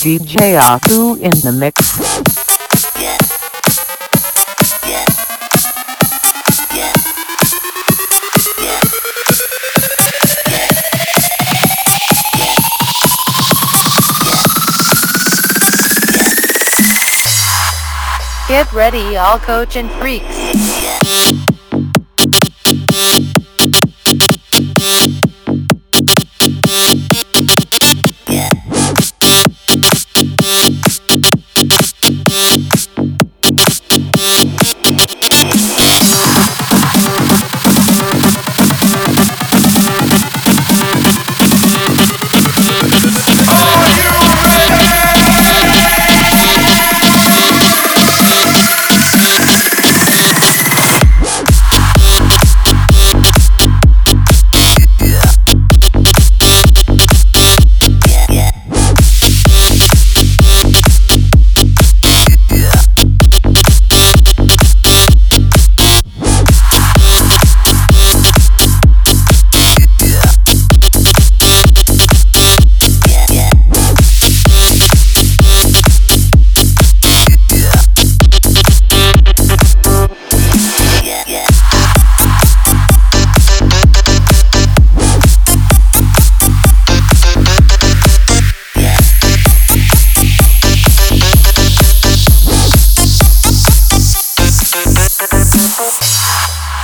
DJ Aku uh, in the mix. Get ready, all coach and freaks.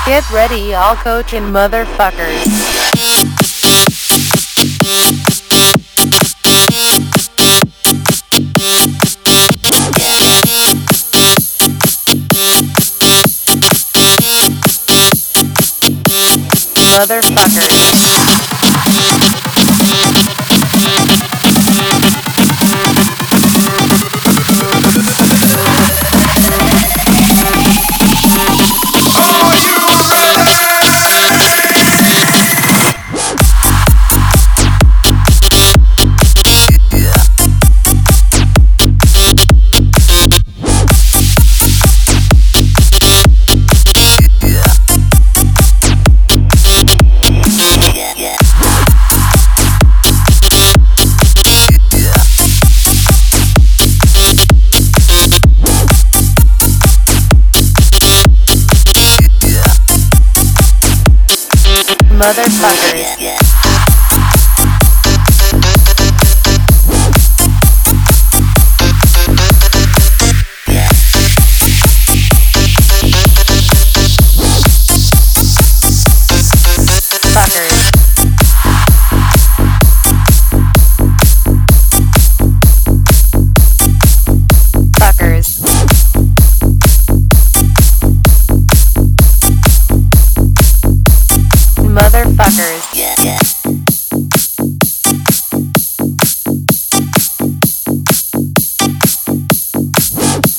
Get ready, all coach and motherfuckers. Motherfuckers. Motherfuckers.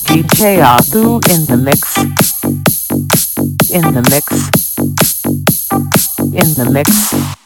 DJ Aku in the mix. In the mix. In the mix.